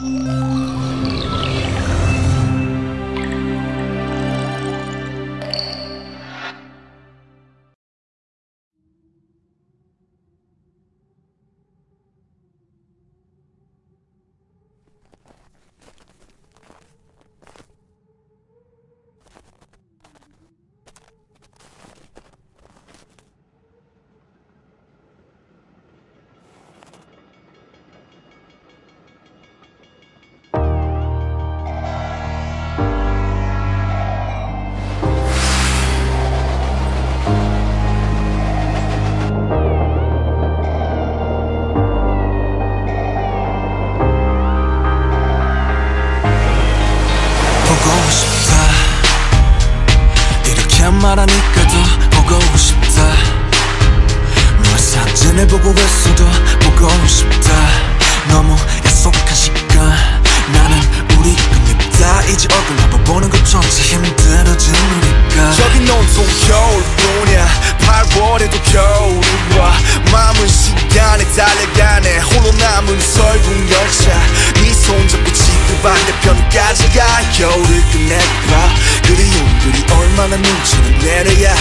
보 말하니까도 보고 싶다. 너의 사진을 보고 있어도 보고 싶다. 너무 약속한 시간 나는 우리 끝냈다. 이제 얼굴 한번 보는 것조차 힘들어진 우리가. 저기 온통 겨울뿐이야. 8월에도 겨울이 와 마음은 시간에 달려가네. 홀로 남은 설국 열차. 네 손 잡고 지구 반대편까지 가 겨울을 끝내봐 그리움들이 얼마나 눈치를 내려야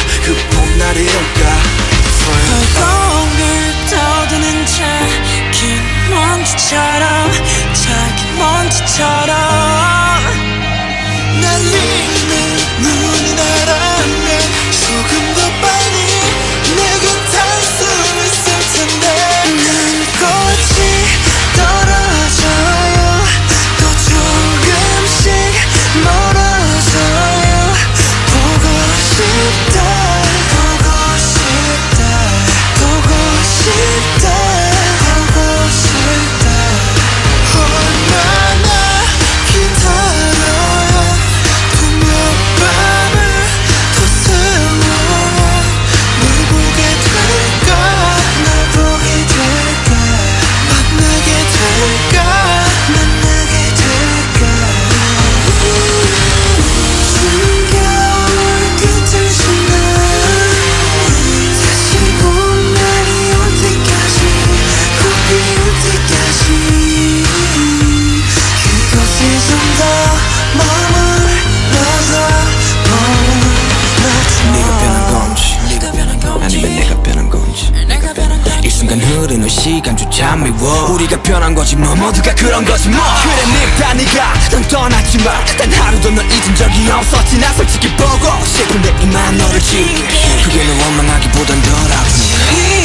시간조차 미워 우리가 변한 거지 뭐. 모두가 그런 거지 뭐. 그래 네가 네가 넌 떠났지만 단 하루도 널 잊은 적이 없었지. 나 솔직히 보고 싶은데 이만 너를 지울게. 그게 널 원망하기보단 덜 아프니